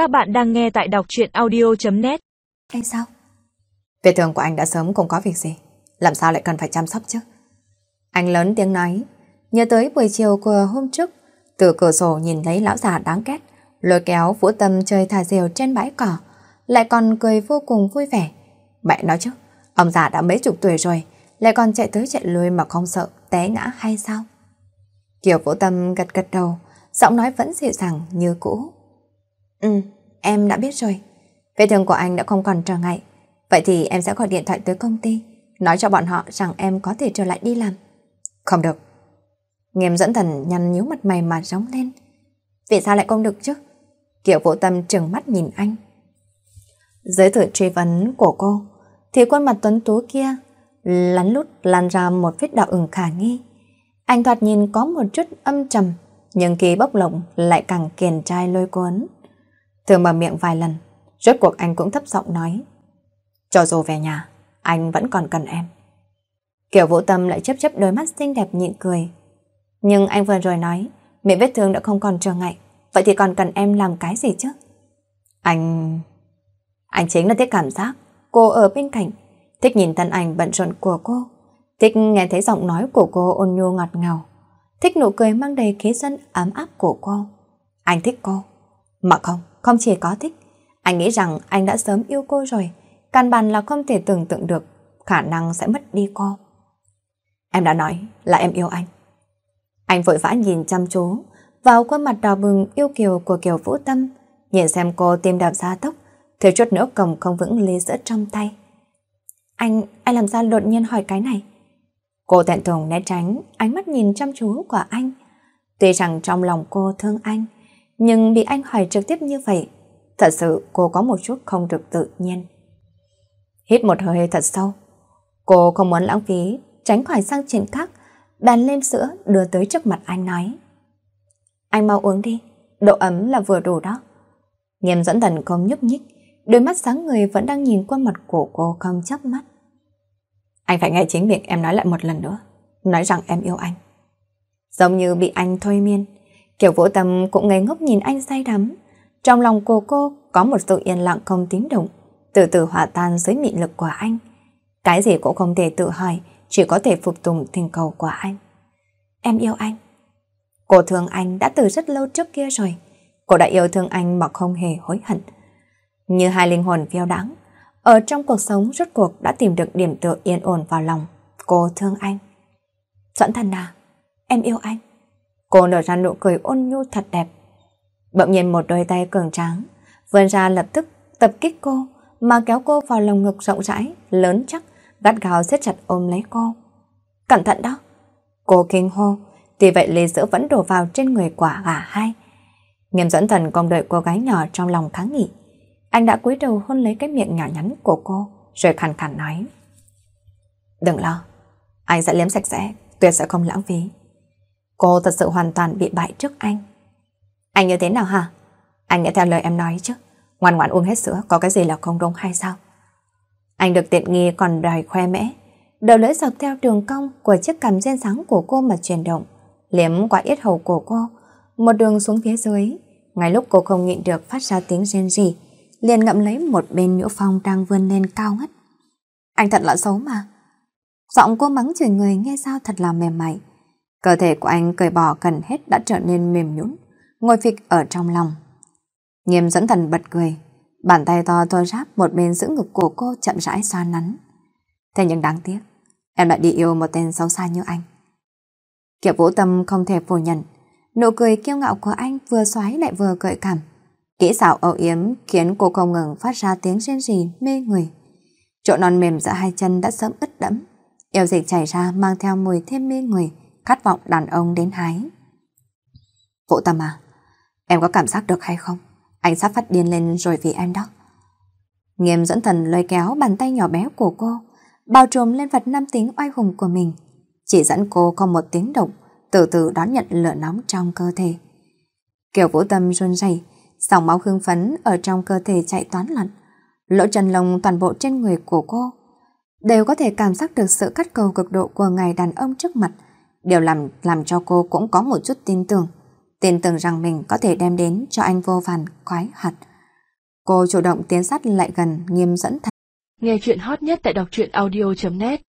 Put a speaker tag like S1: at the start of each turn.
S1: Các bạn đang nghe tại đọc truyện audio.net
S2: Anh sao? Vết thương của anh đã sớm không có việc gì. Làm sao lại cần phải chăm sóc chứ? Anh lớn tiếng nói, nhớ tới buổi chiều của hôm trước, từ cửa sổ nhìn thấy lão già đáng ghét, lôi kéo Vũ Tâm chơi thả diều trên bãi cỏ, lại còn cười vô cùng vui vẻ. Mẹ nói chứ, ông già đã mấy chục tuổi rồi, lại còn chạy tới chạy lui mà không sợ té ngã hay sao? Kiều Vũ Tâm gật gật đầu, giọng nói vẫn dịu dàng như cũ. Ừ, em đã biết rồi. Vết thương của anh đã không còn trở ngại. Vậy thì em sẽ gọi điện thoại tới công ty, nói cho bọn họ rằng em có thể trở lại đi làm. Không được. Nghiêm dẫn thần nhăn nhíu mặt mày mà rống lên. Vì sao lại không được chứ? Kiểu Vũ Tâm trừng mắt nhìn anh. Dưới sự truy vấn của cô, thì khuôn mặt tuấn tú kia lắn lút lan ra một vết đỏ ửng khả nghi. Anh thoạt nhìn có một chút âm trầm, nhưng khi bốc lộng lại càng kiền trai lôi cuốn. Thường mở miệng vài lần, rốt cuộc anh cũng thấp giọng nói. Cho dù về nhà, anh vẫn còn cần em. Kiểu vũ tâm lại chấp chấp đôi mắt xinh đẹp nhịn cười. Nhưng anh vừa rồi nói, miệng vết thương đã không còn trở ngại, vậy thì còn cần em làm cái gì chứ? Anh... Anh chính là thích cảm giác cô ở bên cạnh, thích nhìn thân ảnh bận rộn của cô, thích nghe thấy giọng nói của cô ôn nhu ngọt ngào, thích nụ cười mang đầy khí dân ấm áp của cô. Anh thích cô. Mà không, không chỉ có thích. Anh nghĩ rằng anh đã sớm yêu cô rồi, căn bản là không thể tưởng tượng được khả năng sẽ mất đi cô. Em đã nói là em yêu anh. Anh vội vã nhìn chăm chú vào khuôn mặt đỏ bừng yêu kiều của Kiều Vũ Tâm, nhìn xem cô tim đạp ra tốc, thiếu chút nữa cầm không vững ly sữa trong tay. Anh, anh làm sao đột nhiên hỏi cái này? Cô thẹn thùng né tránh ánh mắt nhìn chăm chú của anh. Tuy rằng trong lòng cô thương anh, nhưng bị anh hỏi trực tiếp như vậy, thật sự cô có một chút không được tự nhiên. Hít một hơi thật sâu, cô không muốn lãng phí, tránh khỏi sang chuyện khác, bàn lên sữa đưa tới trước mặt anh nói. Anh mau uống đi, độ ấm là vừa đủ đó. Nghiêm dẫn thần không nhúc nhích, đôi mắt sáng người vẫn đang nhìn qua mặt của cô không chớp mắt. Anh phải nghe chính miệng em nói lại một lần nữa, nói rằng em yêu anh. Giống như bị anh thôi miên, Kiểu vũ tâm cũng ngây ngốc nhìn anh say đắm. Trong lòng cô cô có một sự yên lặng không tiếng động, từ từ hòa tan dưới mị lực của anh. Cái gì cũng không thể tự hỏi, chỉ có thể phục tùng tình cầu của anh. Em yêu anh. Cô thương anh đã từ rất lâu trước kia rồi. Cô đã yêu thương anh mà không hề hối hận. Như hai linh hồn phiêu đáng, ở trong cuộc sống rốt cuộc đã tìm được điểm tựa yên ổn vào lòng. Cô thương anh. Doãn thần à, em yêu anh. Cô nở ra nụ cười ôn nhu thật đẹp. Bỗng nhiên một đôi tay cường tráng, vươn ra lập tức tập kích cô, mà kéo cô vào lồng ngực rộng rãi, lớn chắc, gắt gào siết chặt ôm lấy cô. Cẩn thận đó! Cô kinh hô, tuy vậy ly sữa vẫn đổ vào trên người quả gà hai. Nghiêm dẫn thần còn đợi cô gái nhỏ trong lòng kháng nghị. Anh đã cúi đầu hôn lấy cái miệng nhỏ nhắn của cô, rồi khàn khàn nói. Đừng lo, anh sẽ liếm sạch sẽ, tuyệt sẽ không lãng phí. Cô thật sự hoàn toàn bị bại trước anh. Anh như thế nào hả? Anh nghe theo lời em nói chứ. Ngoan ngoãn uống hết sữa, có cái gì là không đúng hay sao? Anh được tiện nghi còn đòi khoe mẽ. Đầu lưỡi dọc theo đường cong của chiếc cằm gen sáng của cô mà chuyển động. Liếm qua yết hầu của cô, một đường xuống phía dưới. Ngay lúc cô không nhịn được phát ra tiếng rên rỉ, liền ngậm lấy một bên nhũ phong đang vươn lên cao ngất. Anh thật là xấu mà. Giọng cô mắng chửi người nghe sao thật là mềm mại. Cơ thể của anh cởi bỏ gần hết đã trở nên mềm nhũn, ngồi phịch ở trong lòng. Nghiêm dẫn thần bật cười, bàn tay to thô ráp một bên giữ ngực của cô chậm rãi xoa nắn. Thế nhưng đáng tiếc, em lại đi yêu một tên xấu xa như anh. Kiều Vũ Tâm không thể phủ nhận, nụ cười kiêu ngạo của anh vừa xoáy lại vừa gợi cảm. Kỹ xảo âu yếm khiến cô không ngừng phát ra tiếng rên rỉ mê người. Chỗ non mềm giữa hai chân đã sớm ướt đẫm, yêu dịch chảy ra mang theo mùi thêm mê người, khát vọng đàn ông đến hái. Vũ Tâm à, em có cảm giác được hay không? Anh sắp phát điên lên rồi vì em đó. Nghiêm dẫn thần lôi kéo bàn tay nhỏ bé của cô, bao trùm lên vật nam tính oai hùng của mình. Chỉ dẫn cô có một tiếng động, từ từ đón nhận lửa nóng trong cơ thể. kiểu Vũ Tâm run rẩy, dòng máu hưng phấn ở trong cơ thể chạy toán lặn. Lỗ chân lông toàn bộ trên người của cô đều có thể cảm giác được sự cắt cầu cực độ của ngài đàn ông trước mặt, Điều làm làm cho cô cũng có một chút tin tưởng. Tin tưởng rằng mình có thể đem đến cho anh vô vàn khoái hạt. Cô chủ động tiến sát lại gần, nghiêm dẫn thật.
S1: Nghe chuyện hot nhất tại đọc truyện audio.net